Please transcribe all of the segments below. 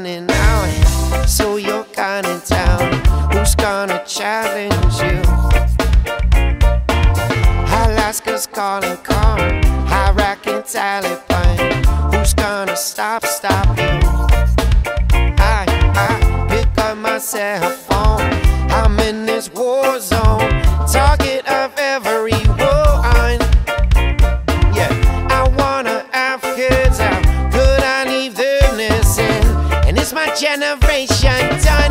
running out. So you're gone in town. Who's gonna challenge you? Alaska's calling, calling. Iraq and Taliban. Who's gonna stop, stop you? I, I pick up my generation. Done,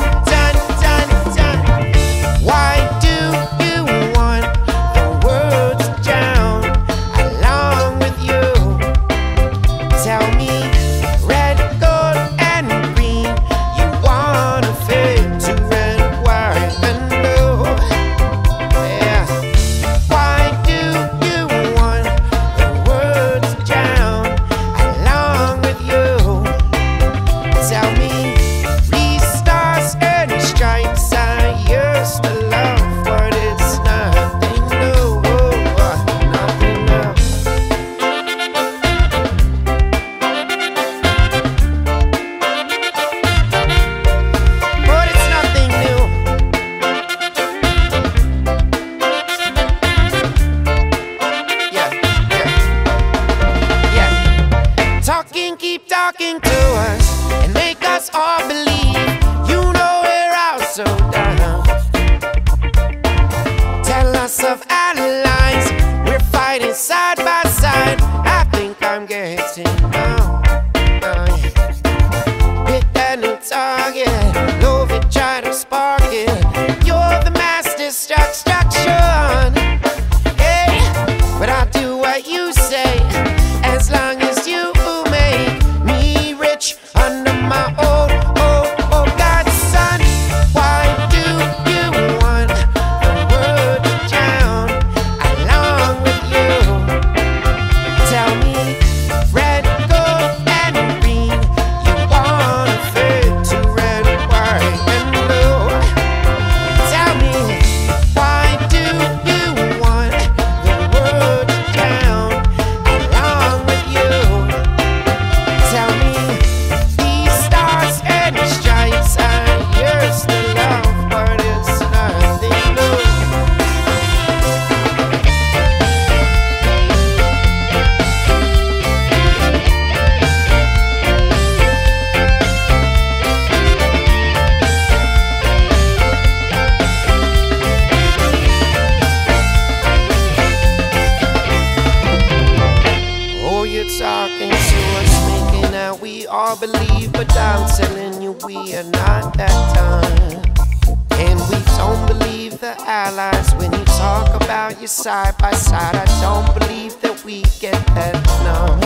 talking to us and make us all believe. You know we're out so down. Tell us of we all believe, but I'm telling you we are not that done. And we don't believe the allies when you talk about your side by side. I don't believe that we get that numb.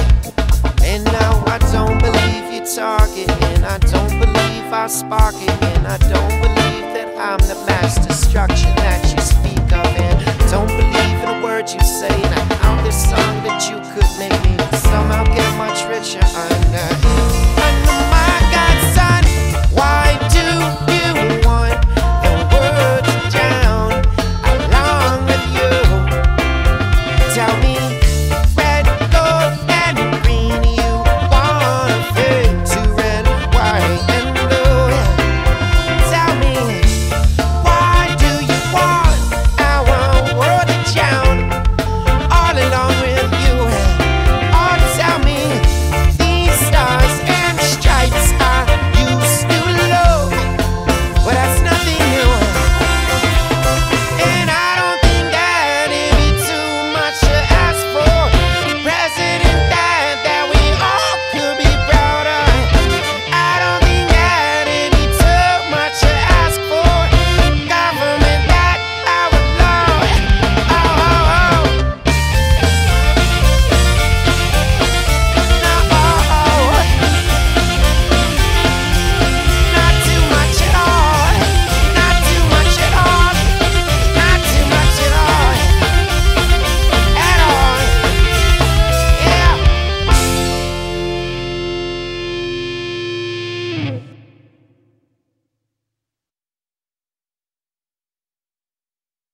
And now I don't believe you're targeting. I don't believe I spark it. And I don't believe that I'm the mass destruction that you speak of. And don't believe in a word you say. Now, this song that you could make me. Somehow get much richer. Under